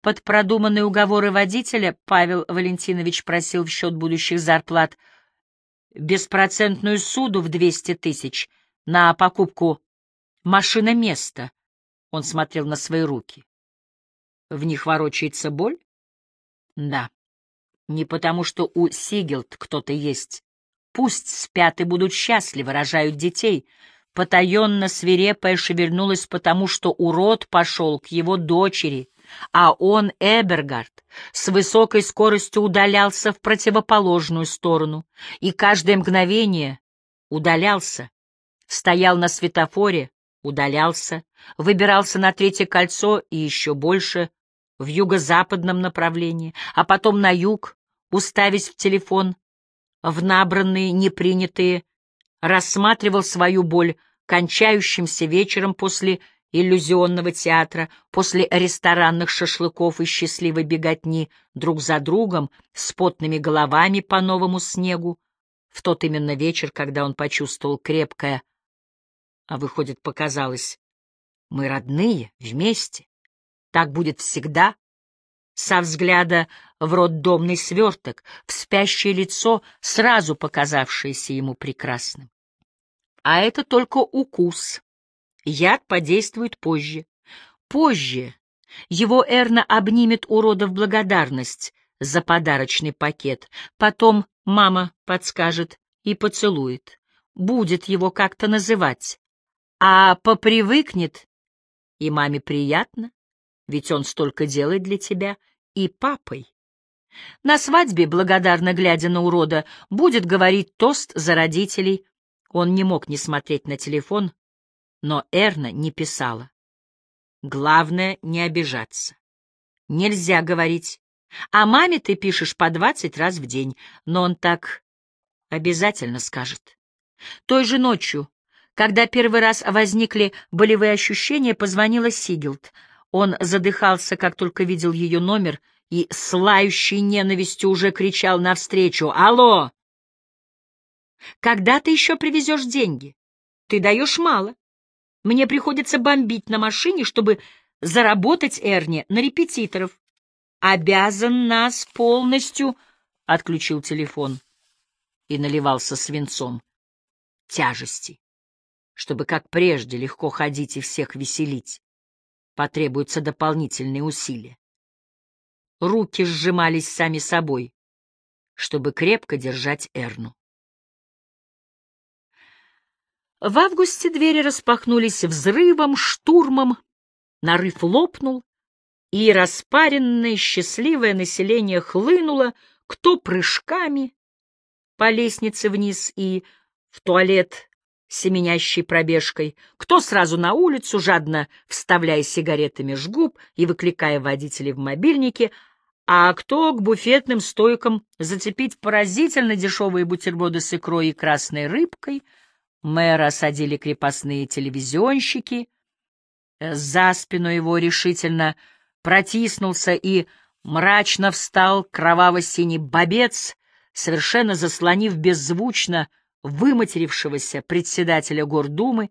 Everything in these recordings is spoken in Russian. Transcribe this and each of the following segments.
Под продуманные уговоры водителя Павел Валентинович просил в счет будущих зарплат беспроцентную суду в 200 тысяч на покупку машина места. Он смотрел на свои руки. В них ворочается боль? Да. Не потому, что у Сигелд кто-то есть. Пусть спят и будут счастливы, рожают детей. Потаенно свирепая шевельнулась потому, что урод пошел к его дочери, а он, Эбергард, с высокой скоростью удалялся в противоположную сторону, и каждое мгновение удалялся, стоял на светофоре, удалялся, выбирался на третье кольцо и еще больше в юго-западном направлении, а потом на юг, уставясь в телефон, в набранные, непринятые, рассматривал свою боль кончающимся вечером после иллюзионного театра, после ресторанных шашлыков и счастливой беготни друг за другом с потными головами по новому снегу, в тот именно вечер, когда он почувствовал крепкое, а выходит, показалось, мы родные, вместе, так будет всегда, со взгляда в роддомный сверток, в спящее лицо, сразу показавшееся ему прекрасным. А это только укус. Яд подействует позже. Позже его Эрна обнимет урода в благодарность за подарочный пакет. Потом мама подскажет и поцелует. Будет его как-то называть. А попривыкнет, и маме приятно, ведь он столько делает для тебя, и папой. На свадьбе, благодарно глядя на урода, будет говорить тост за родителей. Он не мог не смотреть на телефон, но Эрна не писала. Главное — не обижаться. Нельзя говорить. А маме ты пишешь по двадцать раз в день, но он так обязательно скажет. Той же ночью, когда первый раз возникли болевые ощущения, позвонила Сигелд — он задыхался, как только видел ее номер, и с лающей ненавистью уже кричал навстречу «Алло! Когда ты еще привезешь деньги? Ты даешь мало. Мне приходится бомбить на машине, чтобы заработать Эрне на репетиторов. Обязан нас полностью...» Отключил телефон и наливался свинцом тяжести, чтобы, как прежде, легко ходить и всех веселить потребуются дополнительные усилия. Руки сжимались сами собой, чтобы крепко держать Эрну. В августе двери распахнулись взрывом, штурмом, нарыв лопнул, и распаренное счастливое население хлынуло, кто прыжками по лестнице вниз и в туалет семенящей пробежкой, кто сразу на улицу, жадно вставляя сигареты меж губ и выкликая водителей в мобильнике, а кто к буфетным стойкам зацепить поразительно дешевые бутерброды с икрой и красной рыбкой. Мэра осадили крепостные телевизионщики. За спину его решительно протиснулся и мрачно встал кроваво-синий бобец, совершенно заслонив беззвучно выматерившегося председателя Гордумы,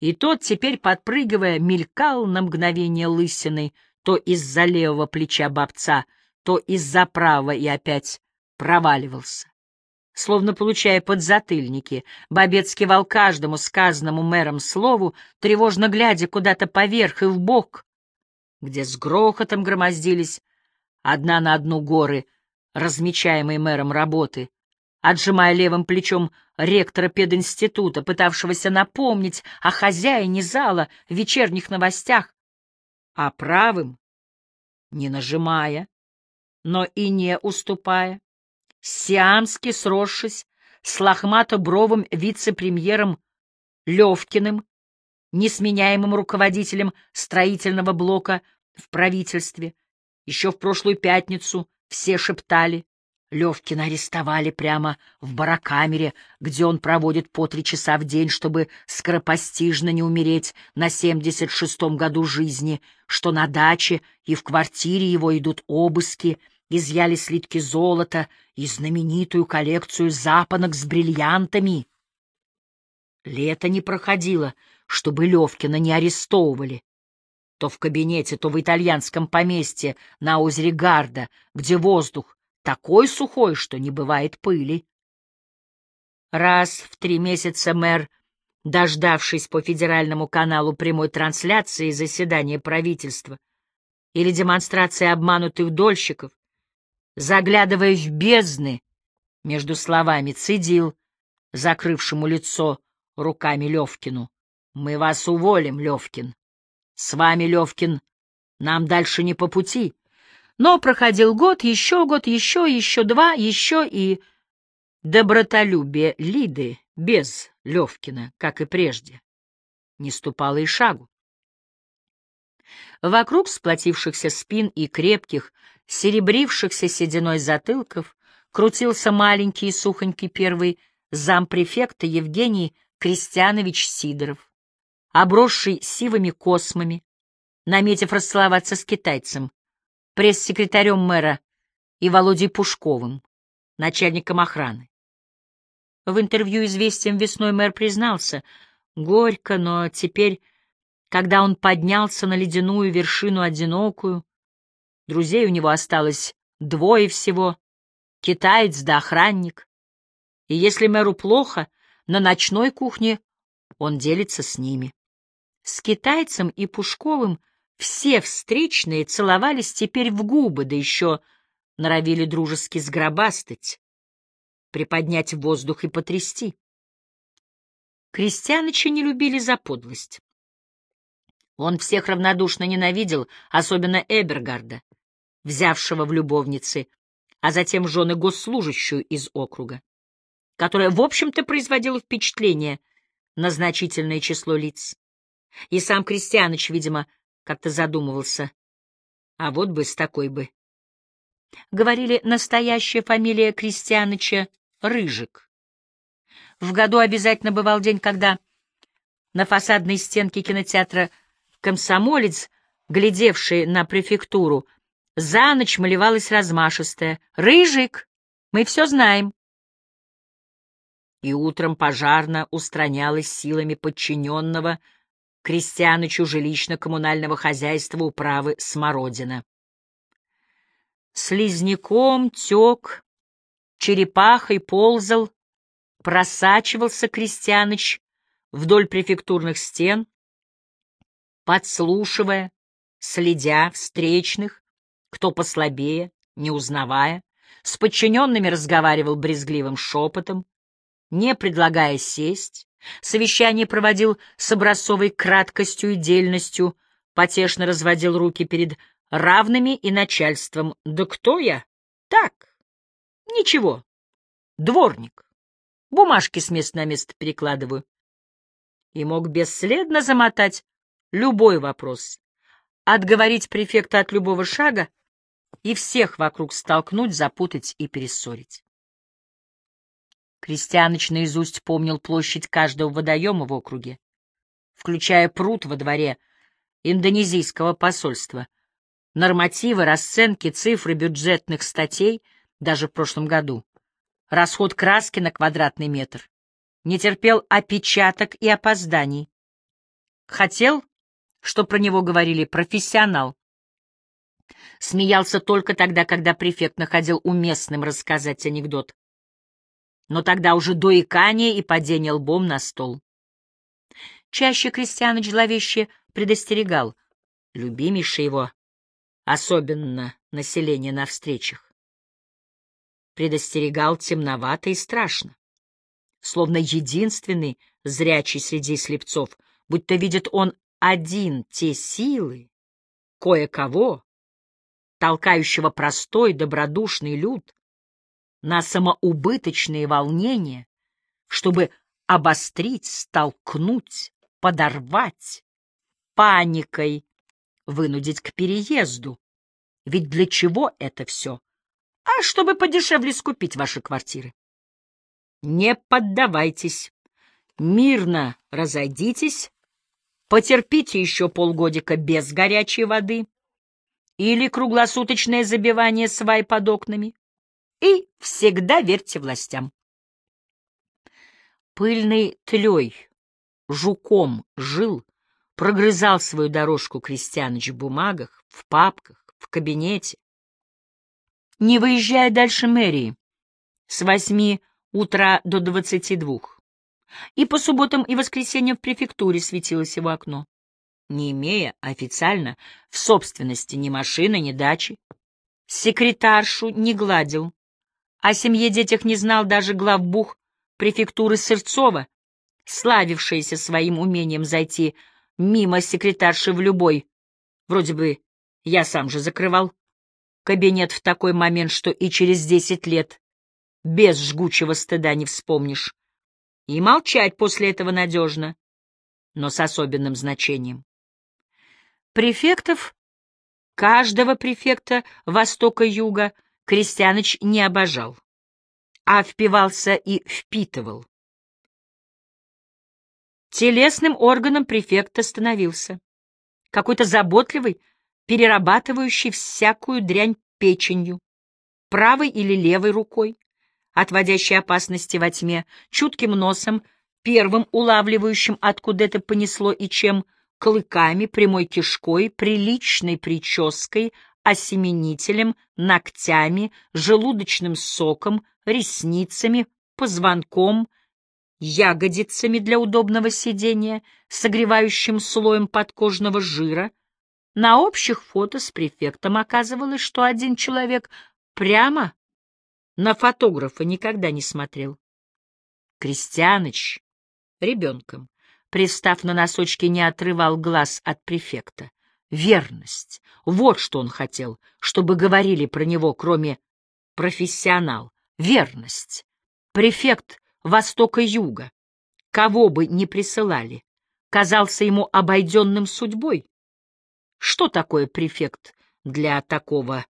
и тот, теперь подпрыгивая, мелькал на мгновение лысиной то из-за левого плеча бабца, то из-за правого и опять проваливался. Словно получая подзатыльники, бобец кивал каждому сказанному мэром слову, тревожно глядя куда-то поверх и вбок, где с грохотом громоздились одна на одну горы, размечаемые мэром работы, отжимая левым плечом ректора пединститута, пытавшегося напомнить о хозяине зала в вечерних новостях, а правым, не нажимая, но и не уступая, сиамски сросшись с лохмато-бровым вице-премьером Левкиным, несменяемым руководителем строительного блока в правительстве. Еще в прошлую пятницу все шептали Левкина арестовали прямо в барокамере, где он проводит по три часа в день, чтобы скоропостижно не умереть на семьдесят шестом году жизни, что на даче и в квартире его идут обыски, изъяли слитки золота и знаменитую коллекцию запонок с бриллиантами. Лето не проходило, чтобы Левкина не арестовывали. то в кабинете, то в итальянском поместье на озере Гарда, где воздух такой сухой, что не бывает пыли. Раз в три месяца мэр, дождавшись по федеральному каналу прямой трансляции заседания правительства или демонстрации обманутых дольщиков, заглядывая в бездны, между словами цедил, закрывшему лицо руками Левкину. «Мы вас уволим, Левкин. С вами, Левкин, нам дальше не по пути». Но проходил год, еще год, еще, еще два, еще и добротолюбие Лиды без Левкина, как и прежде, не ступало и шагу. Вокруг сплотившихся спин и крепких, серебрившихся сединой затылков крутился маленький и сухонький первый зампрефекта Евгений Крестьянович Сидоров, обросший сивыми космами, наметив расцеловаться с китайцем, пресс-секретарем мэра и Володей Пушковым, начальником охраны. В интервью «Известиям весной» мэр признался, горько, но теперь, когда он поднялся на ледяную вершину одинокую, друзей у него осталось двое всего, китаец да охранник, и если мэру плохо, на ночной кухне он делится с ними. С китайцем и Пушковым все встречные целовались теперь в губы, да еще норовили дружески сгробастать, приподнять в воздух и потрясти. Крестьяныча не любили за подлость. Он всех равнодушно ненавидел, особенно Эбергарда, взявшего в любовницы, а затем жены госслужащую из округа которая, в общем-то, производила впечатление на значительное число лиц. И сам Крестьяныч, видимо, как-то задумывался. А вот бы с такой бы. Говорили, настоящая фамилия Крестьяныча — Рыжик. В году обязательно бывал день, когда на фасадной стенке кинотеатра «Комсомолец», глядевший на префектуру, за ночь малевалась размашистая «Рыжик! Мы все знаем!» и утром пожарно устранялась силами подчиненного крестьянычу жилищно-коммунального хозяйства управы Смородина. Слизняком тек, черепахой ползал, просачивался крестьяныч вдоль префектурных стен, подслушивая, следя встречных, кто послабее, не узнавая, с подчиненными разговаривал брезгливым шепотом, не предлагая сесть, совещание проводил с образцовой краткостью и дельностью, потешно разводил руки перед равными и начальством. «Да кто я? Так, ничего, дворник. Бумажки с места на место перекладываю». И мог бесследно замотать любой вопрос, отговорить префекта от любого шага и всех вокруг столкнуть, запутать и перессорить. Крестьяныч наизусть помнил площадь каждого водоема в округе, включая пруд во дворе индонезийского посольства, нормативы, расценки, цифры бюджетных статей даже в прошлом году, расход краски на квадратный метр, не терпел опечаток и опозданий. Хотел, что про него говорили профессионал. Смеялся только тогда, когда префект находил уместным рассказать анекдот но тогда уже до и падения лбом на стол. Чаще Крестьяныч зловеще предостерегал, любимейший его, особенно население на встречах. Предостерегал темновато и страшно, словно единственный зрячий среди слепцов, будто видит он один те силы, кое-кого, толкающего простой добродушный люд, на самоубыточные волнения, чтобы обострить, столкнуть, подорвать, паникой вынудить к переезду. Ведь для чего это все? А чтобы подешевле скупить ваши квартиры. Не поддавайтесь, мирно разойдитесь, потерпите еще полгодика без горячей воды или круглосуточное забивание свай под окнами, и всегда верьте властям. Пыльный тлей, жуком жил, прогрызал свою дорожку Крестьяныч в бумагах, в папках, в кабинете. Не выезжая дальше мэрии, с восьми утра до двадцати двух. И по субботам и воскресеньям в префектуре светилось его окно, не имея официально в собственности ни машины, ни дачи. Секретаршу не гладил. О семье детях не знал даже главбух префектуры Сырцова, славившаяся своим умением зайти мимо секретарши в любой, вроде бы я сам же закрывал, кабинет в такой момент, что и через десять лет без жгучего стыда не вспомнишь. И молчать после этого надежно, но с особенным значением. Префектов, каждого префекта Востока-Юга, Крестьяныч не обожал, а впивался и впитывал. Телесным органом префекта становился. Какой-то заботливый, перерабатывающий всякую дрянь печенью, правой или левой рукой, отводящий опасности во тьме, чутким носом, первым улавливающим, откуда это понесло и чем, клыками, прямой кишкой, приличной прической, осеменителем, ногтями, желудочным соком, ресницами, позвонком, ягодицами для удобного сидения, согревающим слоем подкожного жира. На общих фото с префектом оказывалось, что один человек прямо на фотографа никогда не смотрел. Крестьяныч ребенком, пристав на носочки, не отрывал глаз от префекта. Верность — вот что он хотел, чтобы говорили про него, кроме профессионал. Верность. Префект Востока-Юга, кого бы ни присылали, казался ему обойденным судьбой. Что такое префект для такого?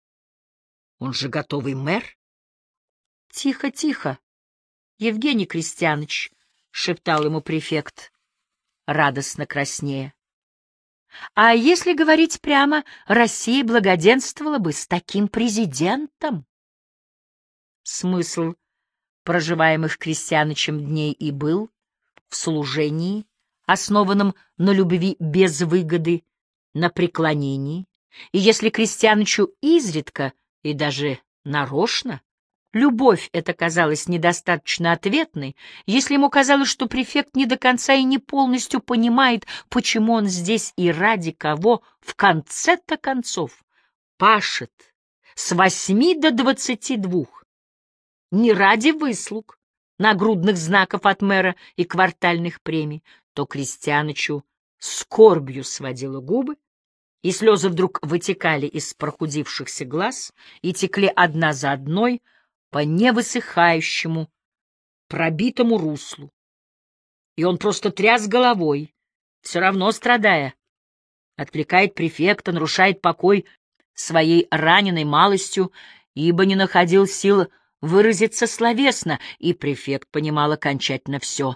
Он же готовый мэр. Тихо, тихо, Евгений Крестьяныч, — шептал ему префект, радостно краснея. А если говорить прямо, Россия благоденствовала бы с таким президентом? Смысл проживаемых крестьянычем дней и был в служении, основанном на любви без выгоды, на преклонении, и если крестьянычу изредка и даже нарочно любовь эта казалась недостаточно ответной, если ему казалось, что префект не до конца и не полностью понимает, почему он здесь и ради кого. В конце-то концов пашет с восьми до двадцати двух, не ради выслуг, нагрудных знаков от мэра и квартальных премий, то Крестьянычу скорбью сводила губы, и слезы вдруг вытекали из прохудившихся глаз и текли одна за одной по невысыхающему, пробитому руслу. И он просто тряс головой, все равно страдая, отвлекает префекта, нарушает покой своей раненой малостью, ибо не находил сил выразиться словесно, и префект понимал окончательно все.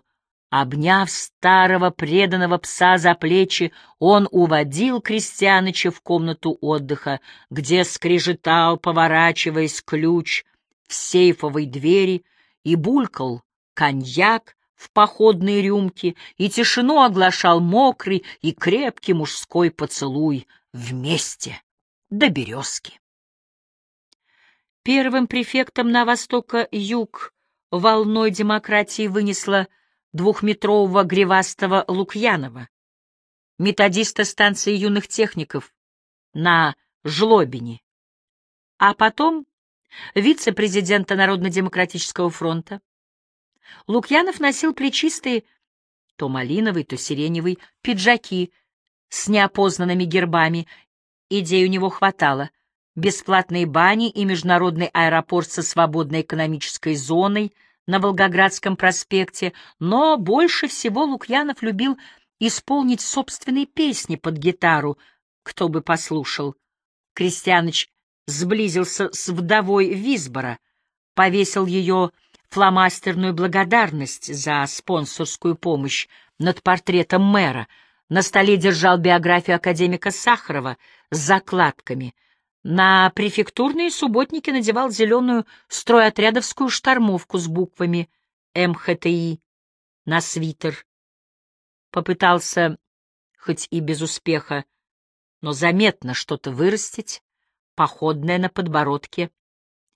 Обняв старого преданного пса за плечи, он уводил Крестьяныча в комнату отдыха, где скрежетал, поворачиваясь, ключ в сейфовой двери и булькал коньяк в походные рюмки, и тишину оглашал мокрый и крепкий мужской поцелуй вместе до березки. Первым префектом на востока-юг волной демократии вынесла двухметрового гривастого Лукьянова, методиста станции юных техников на Жлобине, а потом вице-президента Народно-демократического фронта. Лукьянов носил плечистые, то малиновый, то сиреневый, пиджаки с неопознанными гербами. Идей у него хватало бесплатные бани и международный аэропорт со свободной экономической зоной на Волгоградском проспекте, но больше всего Лукьянов любил исполнить собственные песни под гитару, кто бы послушал. Крестьяныч сблизился с вдовой Висбора, повесил ее фломастерную благодарность за спонсорскую помощь над портретом мэра, на столе держал биографию академика Сахарова с закладками — на префектурные субботники надевал зеленую стройотрядовскую штормовку с буквами МХТИ на свитер. Попытался хоть и без успеха, но заметно что-то вырастить, походное на подбородке.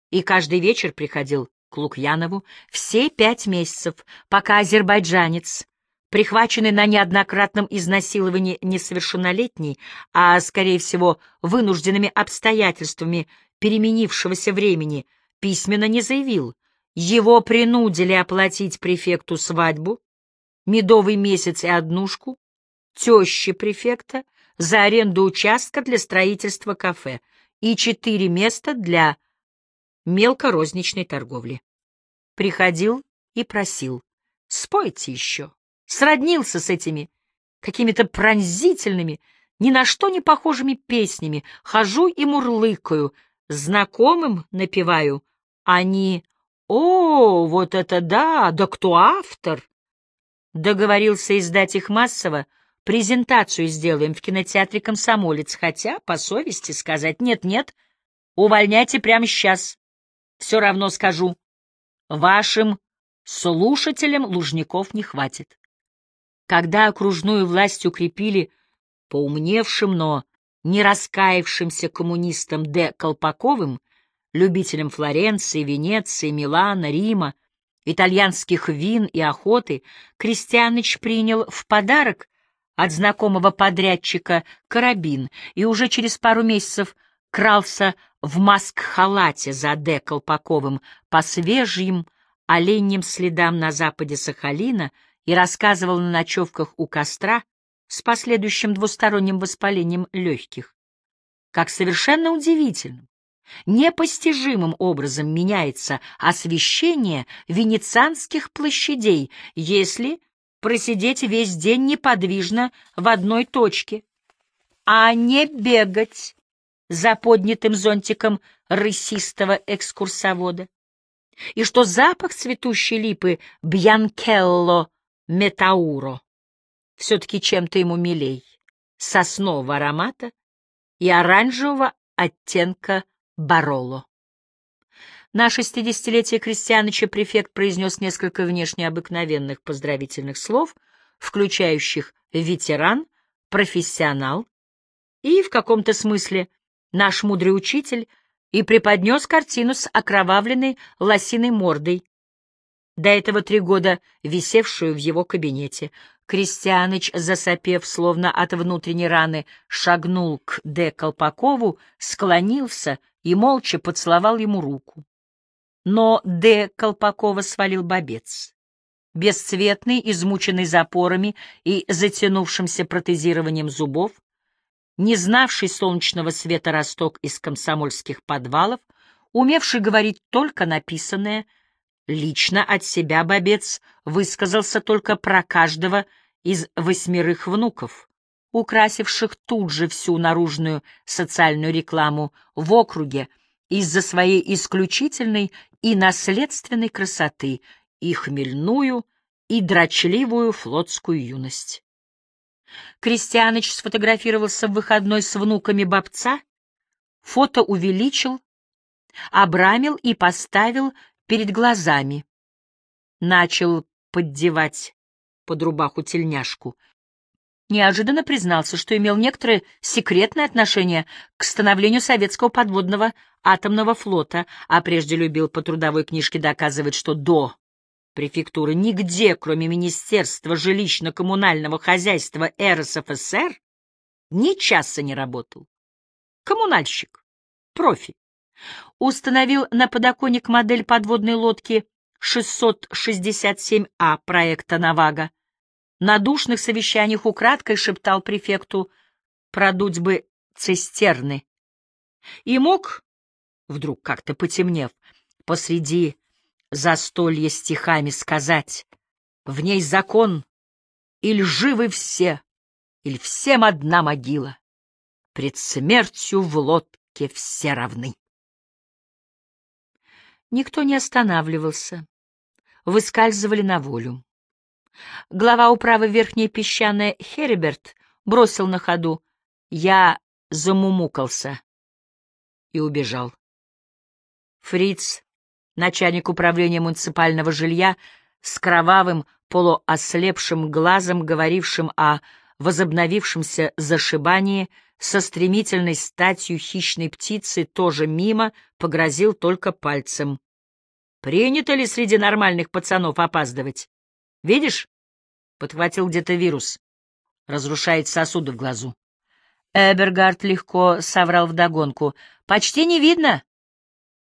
И каждый вечер приходил к Лукьянову все пять месяцев, пока азербайджанец, прихваченный на неоднократном изнасиловании несовершеннолетний, а, скорее всего, вынужденными обстоятельствами переменившегося времени, письменно не заявил. Его принудили оплатить префекту свадьбу, медовый месяц и однушку, теще префекта за аренду участка для строительства кафе и четыре места для мелкорозничной торговли. Приходил и просил, спойте еще. Сроднился с этими какими-то пронзительными, ни на что не похожими песнями, хожу и мурлыкаю, знакомым напеваю. Они «О, вот это да! Да кто автор?» Договорился издать их массово, презентацию сделаем в кинотеатре «Комсомолец», хотя, по совести сказать, нет-нет, увольняйте прямо сейчас. Все равно скажу, вашим слушателям Лужников не хватит. Когда окружную власть укрепили поумневшим, но не раскаявшимся коммунистом Д. Колпаковым, любителем Флоренции, Венеции, Милана, Рима, итальянских вин и охоты, Крестьяныч принял в подарок от знакомого подрядчика карабин и уже через пару месяцев крался в маск-халате за Д. Колпаковым по свежим оленьим следам на западе Сахалина и рассказывал на ночевках у костра с последующим двусторонним воспалением легких, как совершенно удивительным, Непостижимым образом меняется освещение венецианских площадей, если просидеть весь день неподвижно в одной точке, а не бегать за поднятым зонтиком рысистого экскурсовода. И что запах цветущей липы Бьянкелло Метауро все-таки чем-то ему милей, соснового аромата и оранжевого оттенка Бароло. На шестидесятилетие Крестьяныча префект произнес несколько внешне обыкновенных поздравительных слов, включающих «ветеран», «профессионал» и, в каком-то смысле, «наш мудрый учитель», и преподнес картину с окровавленной лосиной мордой, до этого три года висевшую в его кабинете. Крестьяныч, засопев, словно от внутренней раны, шагнул к Д. Колпакову, склонился и молча поцеловал ему руку. Но Д. Колпакова свалил бобец. Бесцветный, измученный запорами и затянувшимся протезированием зубов, не знавший солнечного света росток из комсомольских подвалов, умевший говорить только написанное — Лично от себя Бобец высказался только про каждого из восьмерых внуков, украсивших тут же всю наружную социальную рекламу в округе из-за своей исключительной и наследственной красоты и хмельную, и дрочливую флотскую юность. Крестьяныч сфотографировался в выходной с внуками бабца, фото увеличил, обрамил и поставил перед глазами. Начал поддевать под рубаху тельняшку. Неожиданно признался, что имел некоторое секретное отношение к становлению советского подводного атомного флота, а прежде любил по трудовой книжке доказывать, что до префектуры нигде, кроме Министерства жилищно-коммунального хозяйства РСФСР, ни часа не работал. Коммунальщик, профи установил на подоконник модель подводной лодки 667А проекта «Навага». На душных совещаниях украдкой шептал префекту «продуть бы цистерны». И мог, вдруг как-то потемнев, посреди застолья стихами сказать «В ней закон, или живы все, или всем одна могила, пред смертью в лодке все равны». Никто не останавливался. Выскальзывали на волю. Глава управы Верхней Песчаной Хериберт бросил на ходу. Я замумукался и убежал. Фриц, начальник управления муниципального жилья, с кровавым, полуослепшим глазом, говорившим о возобновившемся зашибании со стремительной статью хищной птицы тоже мимо погрозил только пальцем. Принято ли среди нормальных пацанов опаздывать? Видишь? Подхватил где-то вирус. Разрушает сосуды в глазу. Эбергард легко соврал вдогонку. «Почти не видно!»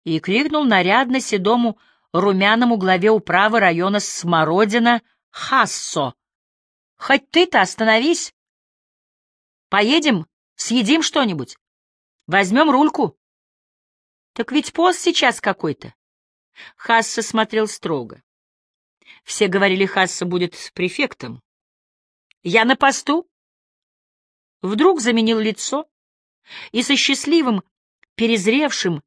И крикнул нарядно седому румяному главе управы района Смородина Хассо. «Хоть ты-то остановись! Поедем, съедим что-нибудь, возьмем рульку». «Так ведь пост сейчас какой-то!» Хасса смотрел строго. Все говорили, Хасса будет префектом. «Я на посту?» Вдруг заменил лицо и со счастливым, перезревшим,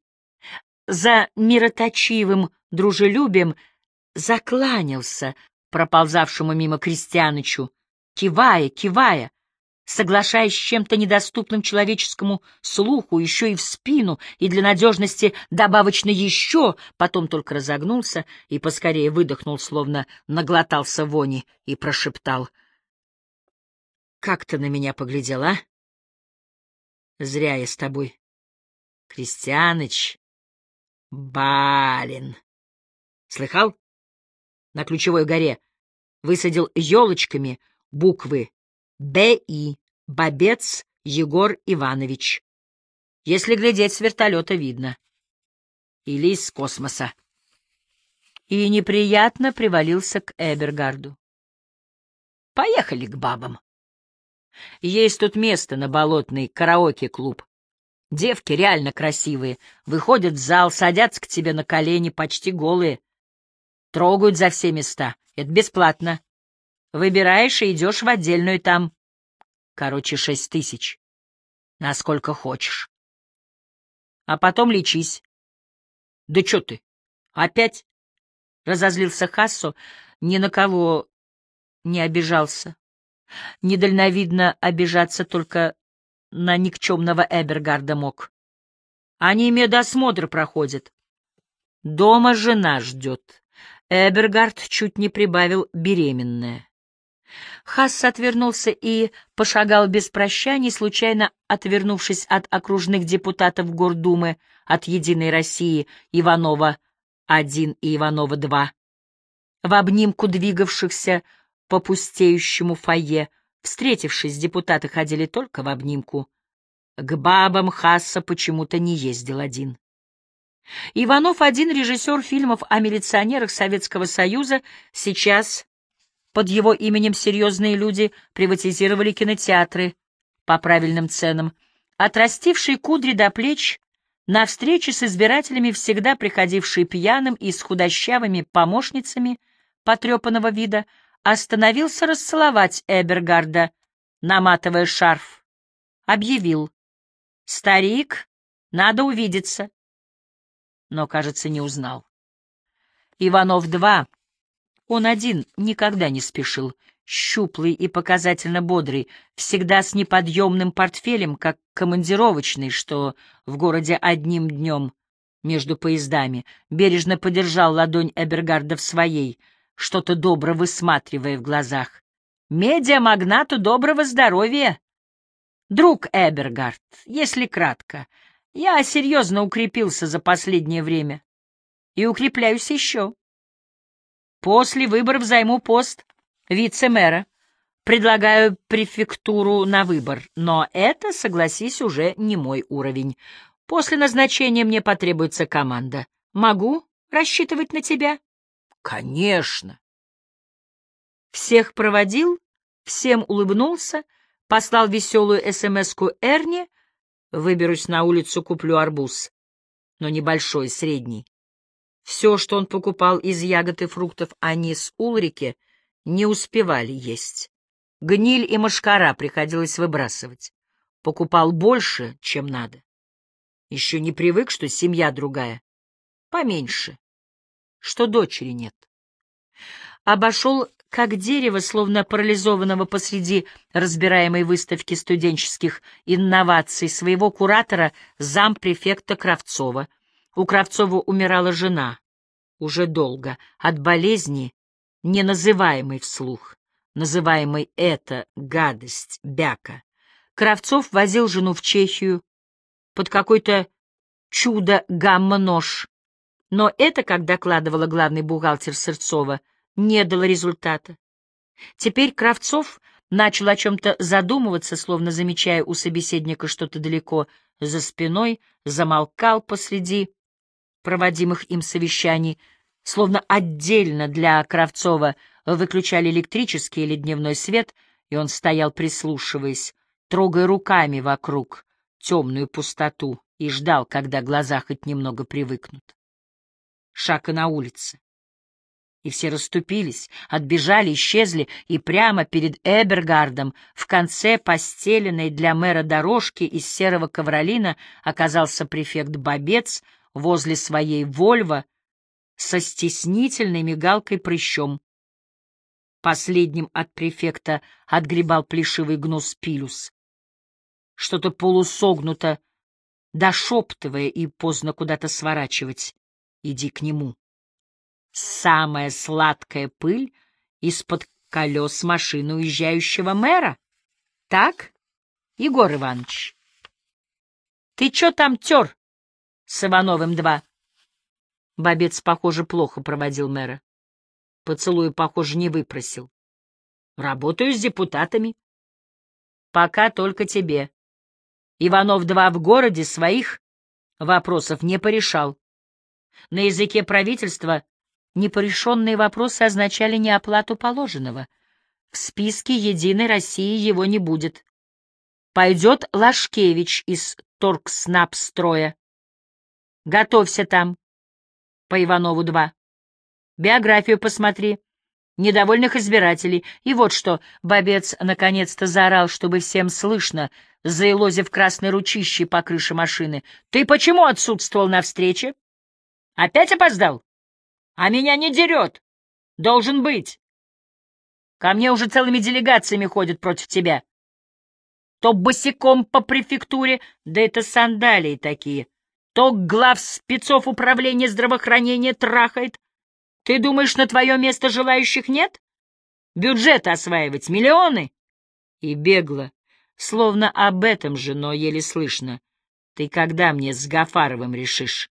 за мироточивым дружелюбием закланялся проползавшему мимо крестьянычу, кивая, кивая, соглашаясь с чем-то недоступным человеческому слуху, еще и в спину, и для надежности добавочно еще, потом только разогнулся и поскорее выдохнул, словно наглотался вони, и прошептал. — Как ты на меня поглядел, а? — Зря я с тобой. — Крестьяныч, Балин. Слыхал? На ключевой горе высадил елочками буквы Б.И. Бобец Егор Иванович. Если глядеть с вертолета, видно. Или из космоса. И неприятно привалился к Эбергарду. Поехали к бабам. Есть тут место на болотный караоке-клуб. Девки реально красивые, выходят в зал, садятся к тебе на колени, почти голые. Трогают за все места. Это бесплатно. Выбираешь и идешь в отдельную там. Короче, шесть тысяч. Насколько хочешь. А потом лечись. Да что ты? Опять? Разозлился Хассо, ни на кого не обижался. Недальновидно обижаться только на никчемного Эбергарда мог. Они медосмотр проходят. Дома жена ждет. Эбергард чуть не прибавил беременная. Хасс отвернулся и пошагал без прощаний, случайно отвернувшись от окружных депутатов Гордумы от «Единой России» Иванова-1 и Иванова-2, в обнимку двигавшихся по пустеющему фойе, Встретившись, депутаты ходили только в обнимку. К бабам Хасса почему-то не ездил один. Иванов один режиссер фильмов о милиционерах Советского Союза, сейчас под его именем серьезные люди приватизировали кинотеатры по правильным ценам. Отрастивший кудри до плеч, на встрече с избирателями всегда приходивший пьяным и с худощавыми помощницами потрепанного вида, остановился расцеловать Эбергарда, наматывая шарф. Объявил. «Старик, надо увидеться». Но, кажется, не узнал. Иванов-2, он один, никогда не спешил, щуплый и показательно бодрый, всегда с неподъемным портфелем, как командировочный, что в городе одним днем между поездами, бережно подержал ладонь Эбергарда в своей — что-то добро высматривая в глазах. «Медиамагнату доброго здоровья!» «Друг Эбергард, если кратко, я серьезно укрепился за последнее время и укрепляюсь еще. После выборов займу пост вице-мэра. Предлагаю префектуру на выбор, но это, согласись, уже не мой уровень. После назначения мне потребуется команда. Могу рассчитывать на тебя?» Конечно. Всех проводил, всем улыбнулся, послал веселую СМС-ку Эрне, выберусь на улицу, куплю арбуз, но небольшой, средний. Все, что он покупал из ягод и фруктов, они с Улрике не успевали есть. Гниль и мошкара приходилось выбрасывать. Покупал больше, чем надо. Еще не привык, что семья другая. Поменьше что дочери нет. Обошел как дерево, словно парализованного посреди разбираемой выставки студенческих инноваций своего куратора зампрефекта Кравцова. У Кравцова умирала жена, уже долго, от болезни, не называемой вслух. называемый «это гадость» Бяка, Кравцов возил жену в Чехию под какой-то чудо-гамма-нож. Но это, как докладывала главный бухгалтер Сырцова, не дало результата. Теперь Кравцов начал о чем-то задумываться, словно замечая у собеседника что-то далеко за спиной, замолкал посреди проводимых им совещаний, словно отдельно для Кравцова выключали электрический или дневной свет, и он стоял, прислушиваясь, трогая руками вокруг темную пустоту, и ждал, когда глаза хоть немного привыкнут. Шаг и на улице. И все расступились, отбежали, исчезли, и прямо перед Эбергардом в конце постеленной для мэра дорожки из серого ковролина оказался префект Бобец возле своей «Вольво» со стеснительной мигалкой прыщом. Последним от префекта отгребал плешивый гнус Пилюс. Что-то полусогнуто, дошептывая и поздно куда-то сворачивать. Иди к нему. Самая сладкая пыль из-под колес машины уезжающего мэра. Так, Егор Иванович? Ты чё там тер с Ивановым-2? Бобец, похоже, плохо проводил мэра. Поцелуя, похоже, не выпросил. Работаю с депутатами. Пока только тебе. Иванов-2 в городе своих вопросов не порешал. На языке правительства непорешенные вопросы означали неоплату положенного. В списке «Единой России» его не будет. Пойдет Лашкевич из Торгснабстроя. Готовься там. По Иванову-2. Биографию посмотри недовольных избирателей. И вот что, Бобец наконец-то заорал, чтобы всем слышно, заилозив красной ручищей по крыше машины. «Ты почему отсутствовал на встрече? Опять опоздал? А меня не дерет. Должен быть. Ко мне уже целыми делегациями ходят против тебя. То босиком по префектуре, да это сандалии такие, то глав спецов управления здравоохранения трахает, ты думаешь, на твое место желающих нет? Бюджет осваивать, миллионы? И бегло, словно об этом же, но еле слышно. Ты когда мне с Гафаровым решишь?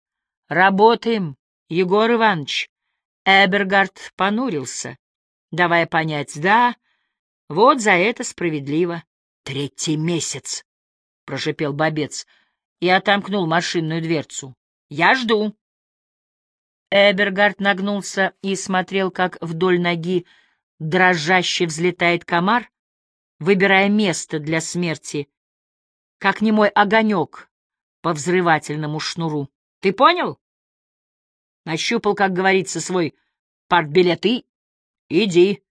Работаем, Егор Иванович. Эбергард понурился, давая понять, да, вот за это справедливо. Третий месяц, — прошепел Бобец и отомкнул машинную дверцу. Я жду. Эбергард нагнулся и смотрел, как вдоль ноги дрожаще взлетает комар, выбирая место для смерти, как немой огонек по взрывательному шнуру. Ты понял? Нащупал, как говорится, свой партбилет и... Иди.